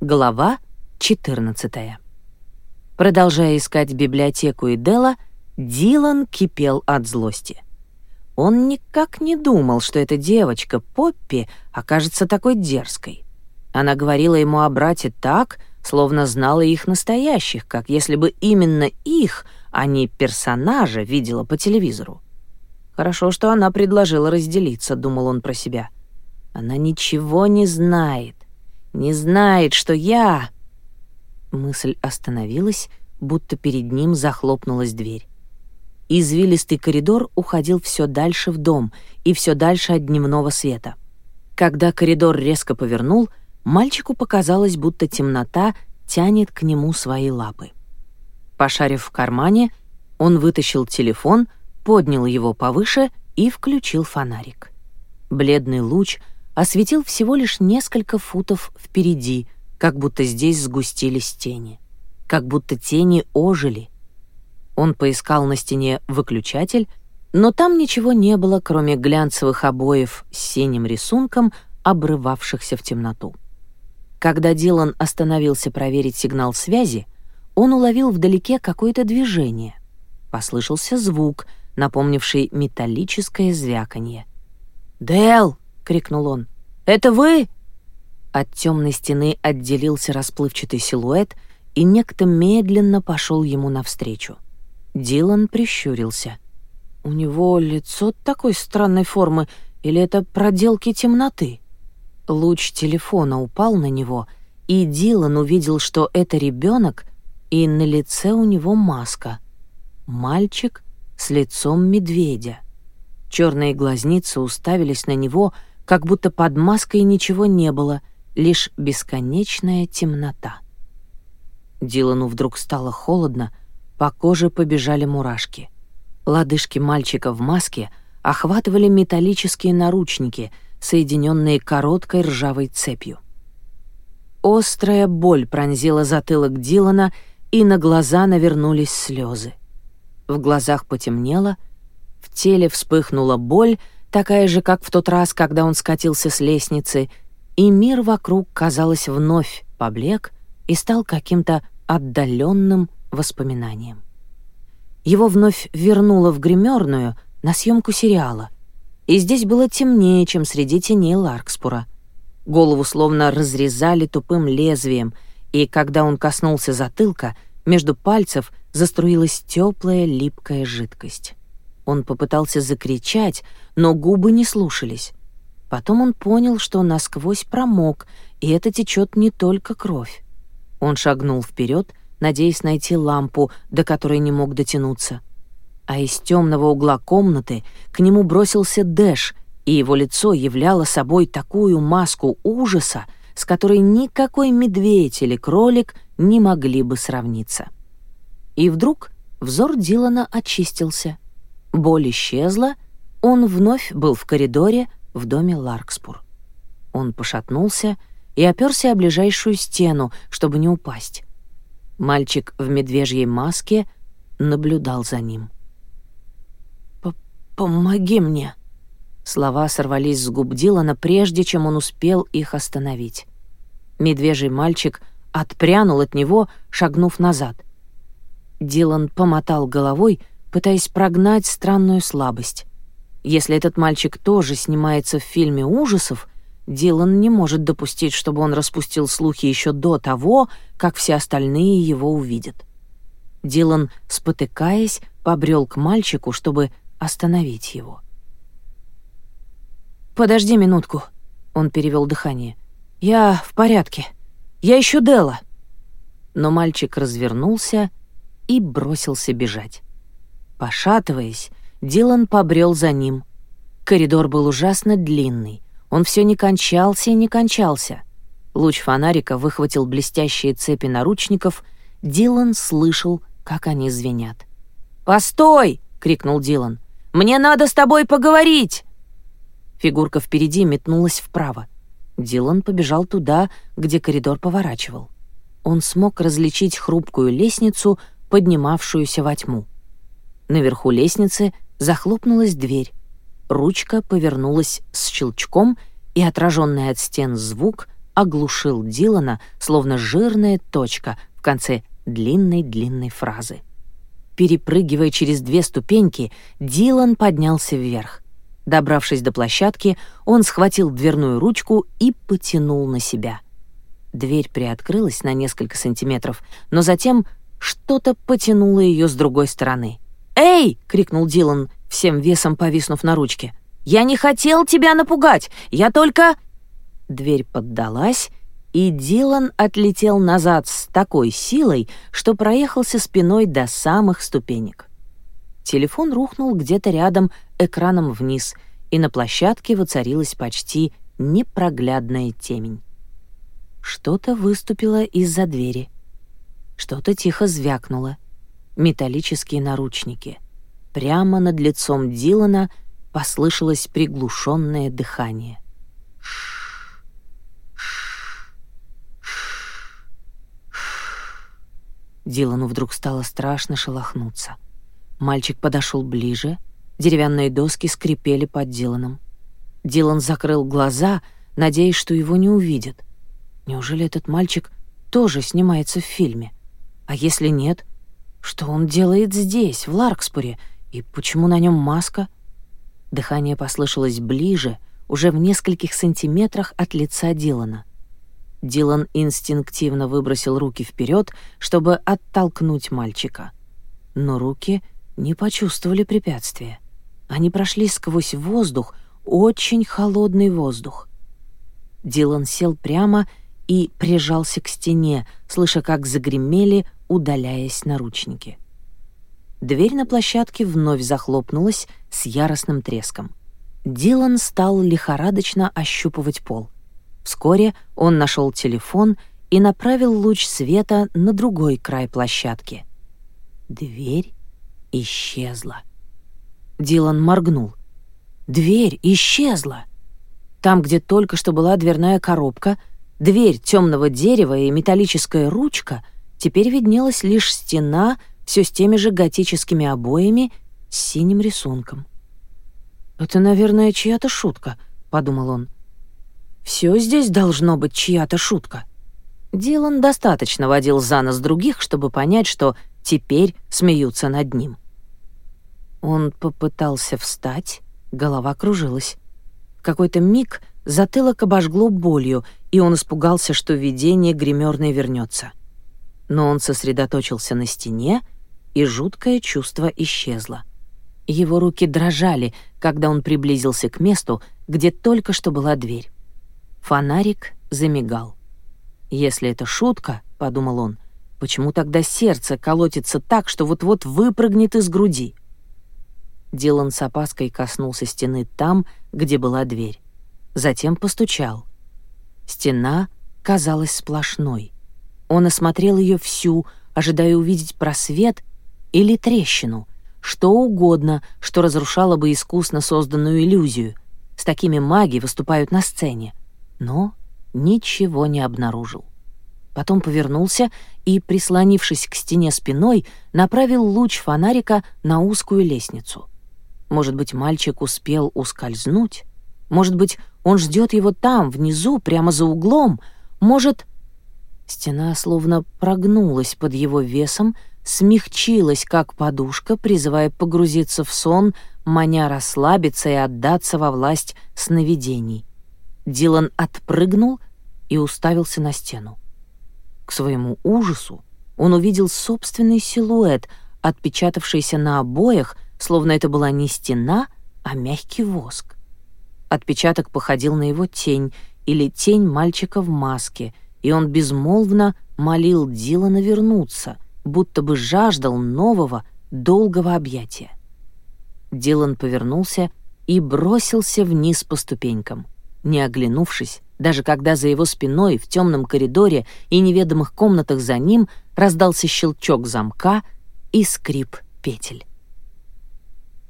Глава 14. Продолжая искать библиотеку Идела, Дилан кипел от злости. Он никак не думал, что эта девочка, Поппи, окажется такой дерзкой. Она говорила ему о брате так, словно знала их настоящих, как если бы именно их, а не персонажа, видела по телевизору. «Хорошо, что она предложила разделиться», — думал он про себя. «Она ничего не знает не знает, что я...» Мысль остановилась, будто перед ним захлопнулась дверь. Извилистый коридор уходил все дальше в дом и все дальше от дневного света. Когда коридор резко повернул, мальчику показалось, будто темнота тянет к нему свои лапы. Пошарив в кармане, он вытащил телефон, поднял его повыше и включил фонарик. Бледный луч — осветил всего лишь несколько футов впереди, как будто здесь сгустились тени, как будто тени ожили. Он поискал на стене выключатель, но там ничего не было, кроме глянцевых обоев с синим рисунком, обрывавшихся в темноту. Когда Дилан остановился проверить сигнал связи, он уловил вдалеке какое-то движение. Послышался звук, напомнивший металлическое звяканье. «Дэл!» крикнул он. «Это вы?» От темной стены отделился расплывчатый силуэт, и некто медленно пошел ему навстречу. Дилан прищурился. «У него лицо такой странной формы, или это проделки темноты?» Луч телефона упал на него, и Дилан увидел, что это ребенок, и на лице у него маска. Мальчик с лицом медведя. Черные глазницы уставились на него — как будто под маской ничего не было, лишь бесконечная темнота. Дилану вдруг стало холодно, по коже побежали мурашки. Лодыжки мальчика в маске охватывали металлические наручники, соединенные короткой ржавой цепью. Острая боль пронзила затылок Дилана, и на глаза навернулись слезы. В глазах потемнело, в теле вспыхнула боль, такая же, как в тот раз, когда он скатился с лестницы, и мир вокруг, казалось, вновь поблек и стал каким-то отдаленным воспоминанием. Его вновь вернуло в гримерную на съемку сериала, и здесь было темнее, чем среди теней Ларкспура. Голову словно разрезали тупым лезвием, и когда он коснулся затылка, между пальцев заструилась теплая липкая жидкость. Он попытался закричать, но губы не слушались. Потом он понял, что насквозь промок, и это течет не только кровь. Он шагнул вперед, надеясь найти лампу, до которой не мог дотянуться. А из темного угла комнаты к нему бросился Дэш, и его лицо являло собой такую маску ужаса, с которой никакой медведь или кролик не могли бы сравниться. И вдруг взор Дилана очистился — Боль исчезла, он вновь был в коридоре в доме Ларкспур. Он пошатнулся и оперся о ближайшую стену, чтобы не упасть. Мальчик в медвежьей маске наблюдал за ним. «Помоги мне!» Слова сорвались с губ Дилана, прежде чем он успел их остановить. Медвежий мальчик отпрянул от него, шагнув назад. Дилан помотал головой, пытаясь прогнать странную слабость. Если этот мальчик тоже снимается в фильме ужасов, Дилан не может допустить, чтобы он распустил слухи еще до того, как все остальные его увидят. Дилан, спотыкаясь, побрел к мальчику, чтобы остановить его. «Подожди минутку», — он перевел дыхание. «Я в порядке. Я ищу Дела». Но мальчик развернулся и бросился бежать. Пошатываясь, Дилан побрел за ним. Коридор был ужасно длинный. Он все не кончался и не кончался. Луч фонарика выхватил блестящие цепи наручников. Дилан слышал, как они звенят. «Постой!» — крикнул Дилан. «Мне надо с тобой поговорить!» Фигурка впереди метнулась вправо. Дилан побежал туда, где коридор поворачивал. Он смог различить хрупкую лестницу, поднимавшуюся во тьму. Наверху лестницы захлопнулась дверь. Ручка повернулась с щелчком, и отраженный от стен звук оглушил Дилана, словно жирная точка в конце длинной-длинной фразы. Перепрыгивая через две ступеньки, Дилан поднялся вверх. Добравшись до площадки, он схватил дверную ручку и потянул на себя. Дверь приоткрылась на несколько сантиметров, но затем что-то потянуло ее с другой стороны. «Эй!» — крикнул Дилан, всем весом повиснув на ручке. «Я не хотел тебя напугать! Я только...» Дверь поддалась, и Дилан отлетел назад с такой силой, что проехался спиной до самых ступенек. Телефон рухнул где-то рядом, экраном вниз, и на площадке воцарилась почти непроглядная темень. Что-то выступило из-за двери. Что-то тихо звякнуло — металлические наручники. Прямо над лицом Дилана послышалось приглушенное дыхание. Ш Дилану вдруг стало страшно шелохнуться. Мальчик подошел ближе, деревянные доски скрипели под Диланом. Дилан закрыл глаза, надеясь, что его не увидят. Неужели этот мальчик тоже снимается в фильме? А если нет — что он делает здесь, в Ларкспуре, и почему на нем маска? Дыхание послышалось ближе, уже в нескольких сантиметрах от лица Дилана. Дилан инстинктивно выбросил руки вперед, чтобы оттолкнуть мальчика. Но руки не почувствовали препятствия. Они прошли сквозь воздух, очень холодный воздух. Дилан сел прямо и прижался к стене, слыша, как загремели удаляясь наручники. Дверь на площадке вновь захлопнулась с яростным треском. Дилан стал лихорадочно ощупывать пол. Вскоре он нашел телефон и направил луч света на другой край площадки. Дверь исчезла. Дилан моргнул. Дверь исчезла. Там, где только что была дверная коробка, дверь темного дерева и металлическая ручка — теперь виднелась лишь стена все с теми же готическими обоями с синим рисунком. «Это, наверное, чья-то шутка», — подумал он. «Все здесь должно быть чья-то шутка». Дилан достаточно водил за нос других, чтобы понять, что теперь смеются над ним. Он попытался встать, голова кружилась. В какой-то миг затылок обожгло болью, и он испугался, что видение гримерной вернется но он сосредоточился на стене, и жуткое чувство исчезло. Его руки дрожали, когда он приблизился к месту, где только что была дверь. Фонарик замигал. «Если это шутка», — подумал он, — «почему тогда сердце колотится так, что вот-вот выпрыгнет из груди?» Дилан с опаской коснулся стены там, где была дверь. Затем постучал. Стена казалась сплошной — он осмотрел ее всю, ожидая увидеть просвет или трещину, что угодно, что разрушало бы искусно созданную иллюзию. С такими маги выступают на сцене. Но ничего не обнаружил. Потом повернулся и, прислонившись к стене спиной, направил луч фонарика на узкую лестницу. Может быть, мальчик успел ускользнуть? Может быть, он ждет его там, внизу, прямо за углом? Может, Стена словно прогнулась под его весом, смягчилась, как подушка, призывая погрузиться в сон, маня расслабиться и отдаться во власть сновидений. Дилан отпрыгнул и уставился на стену. К своему ужасу он увидел собственный силуэт, отпечатавшийся на обоях, словно это была не стена, а мягкий воск. Отпечаток походил на его тень или тень мальчика в маске — и он безмолвно молил Дилана вернуться, будто бы жаждал нового, долгого объятия. Дилан повернулся и бросился вниз по ступенькам, не оглянувшись, даже когда за его спиной в темном коридоре и неведомых комнатах за ним раздался щелчок замка и скрип петель.